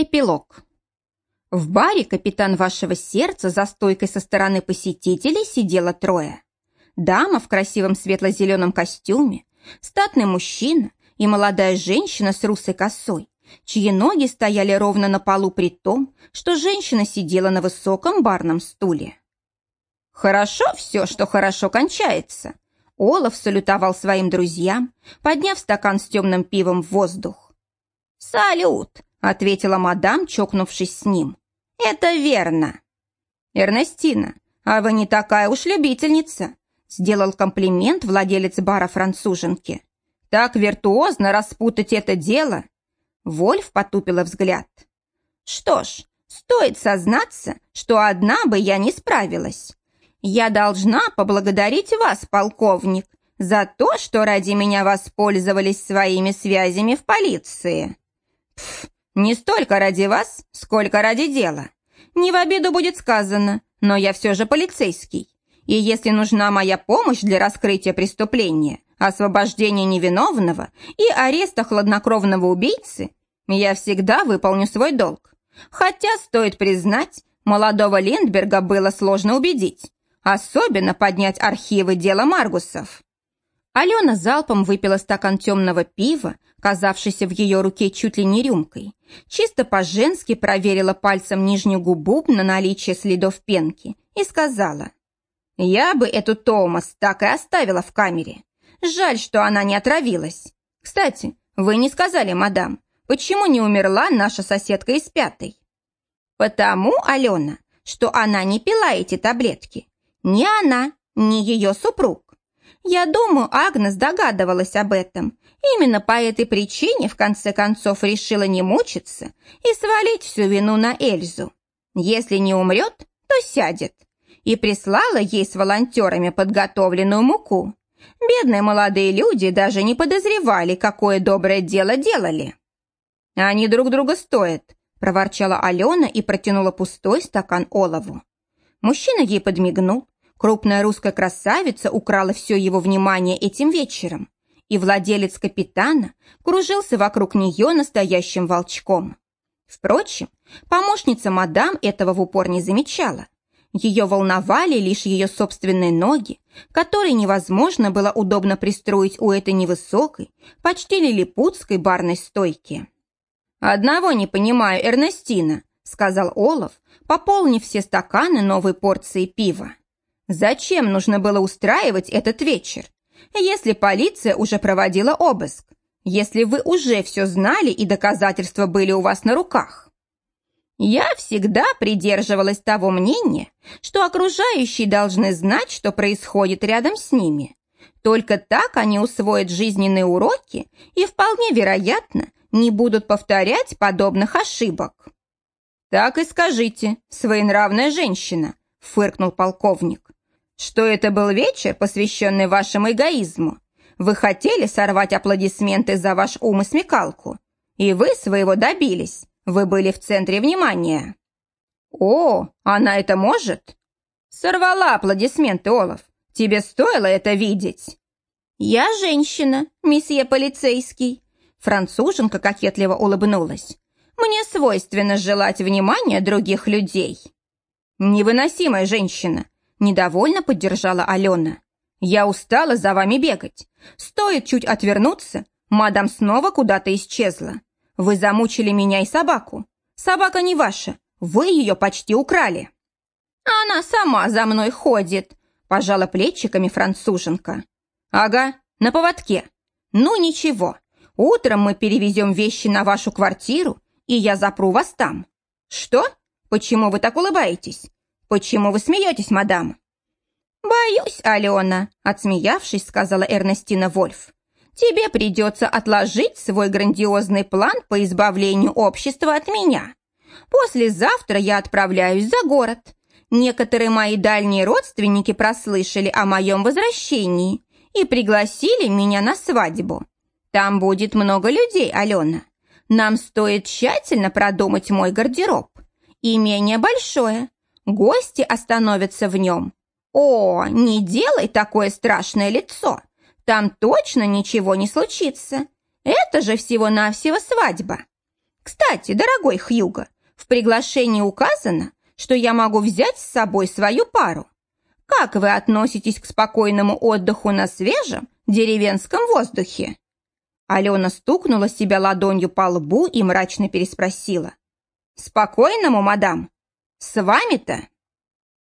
Эпилог. В баре капитан вашего сердца за стойкой со стороны посетителей сидело трое. Дама в красивом светло-зеленом костюме, статный мужчина и молодая женщина с русой косой, чьи ноги стояли ровно на полу при том, что женщина сидела на высоком барном стуле. «Хорошо все, что хорошо кончается», Олаф салютовал своим друзьям, подняв стакан с темным пивом в воздух. «Салют!» — ответила мадам, чокнувшись с ним. «Это верно». «Эрнестина, а вы не такая уж любительница», — сделал комплимент владелец бара француженки. «Так виртуозно распутать это дело». Вольф потупила взгляд. «Что ж, стоит сознаться, что одна бы я не справилась. Я должна поблагодарить вас, полковник, за то, что ради меня воспользовались своими связями в полиции». «Пф, не столько ради вас, сколько ради дела. Не в обиду будет сказано, но я все же полицейский. И если нужна моя помощь для раскрытия преступления, освобождения невиновного и ареста хладнокровного убийцы, я всегда выполню свой долг. Хотя, стоит признать, молодого Линдберга было сложно убедить, особенно поднять архивы дела Маргусов. Алена залпом выпила стакан темного пива, казавшийся в ее руке чуть ли не рюмкой, чисто по-женски проверила пальцем нижнюю губу на наличие следов пенки и сказала, «Я бы эту Томас так и оставила в камере. Жаль, что она не отравилась. Кстати, вы не сказали, мадам, почему не умерла наша соседка из пятой?» «Потому, Алена, что она не пила эти таблетки. Ни она, ни ее супруг. Я думаю, Агнес догадывалась об этом. Именно по этой причине в конце концов решила не мучиться и свалить всю вину на Эльзу. Если не умрет, то сядет. И прислала ей с волонтерами подготовленную муку. Бедные молодые люди даже не подозревали, какое доброе дело делали. «Они друг друга стоят», – проворчала Алена и протянула пустой стакан олову. Мужчина ей подмигнул, Крупная русская красавица украла все его внимание этим вечером, и владелец капитана кружился вокруг нее настоящим волчком. Впрочем, помощница мадам этого в упор не замечала. Ее волновали лишь ее собственные ноги, которые невозможно было удобно пристроить у этой невысокой, почти лилипутской барной стойки. «Одного не понимаю, Эрнестина», — сказал Олаф, пополнив все стаканы новой порцией пива. Зачем нужно было устраивать этот вечер, если полиция уже проводила обыск, если вы уже все знали и доказательства были у вас на руках? Я всегда придерживалась того мнения, что окружающие должны знать, что происходит рядом с ними. Только так они усвоят жизненные уроки и, вполне вероятно, не будут повторять подобных ошибок. «Так и скажите, своенравная женщина», — фыркнул полковник что это был вечер, посвященный вашему эгоизму. Вы хотели сорвать аплодисменты за ваш ум и смекалку. И вы своего добились. Вы были в центре внимания. О, она это может? Сорвала аплодисменты, Олаф. Тебе стоило это видеть. Я женщина, месье полицейский. Француженка кокетливо улыбнулась. Мне свойственно желать внимания других людей. Невыносимая женщина. Недовольно поддержала Алена. «Я устала за вами бегать. Стоит чуть отвернуться, мадам снова куда-то исчезла. Вы замучили меня и собаку. Собака не ваша, вы ее почти украли». «Она сама за мной ходит», – пожала плечиками француженка. «Ага, на поводке. Ну ничего, утром мы перевезем вещи на вашу квартиру, и я запру вас там». «Что? Почему вы так улыбаетесь? «Почему вы смеетесь, мадам?» «Боюсь, Алена», — отсмеявшись, сказала Эрнестина Вольф. «Тебе придется отложить свой грандиозный план по избавлению общества от меня. Послезавтра я отправляюсь за город. Некоторые мои дальние родственники прослышали о моем возвращении и пригласили меня на свадьбу. Там будет много людей, Алена. Нам стоит тщательно продумать мой гардероб. Имение большое, Гости остановятся в нем. О, не делай такое страшное лицо. Там точно ничего не случится. Это же всего-навсего свадьба. Кстати, дорогой Хьюго, в приглашении указано, что я могу взять с собой свою пару. Как вы относитесь к спокойному отдыху на свежем деревенском воздухе?» Алена стукнула себя ладонью по лбу и мрачно переспросила. «Спокойному, мадам? С вами-то?»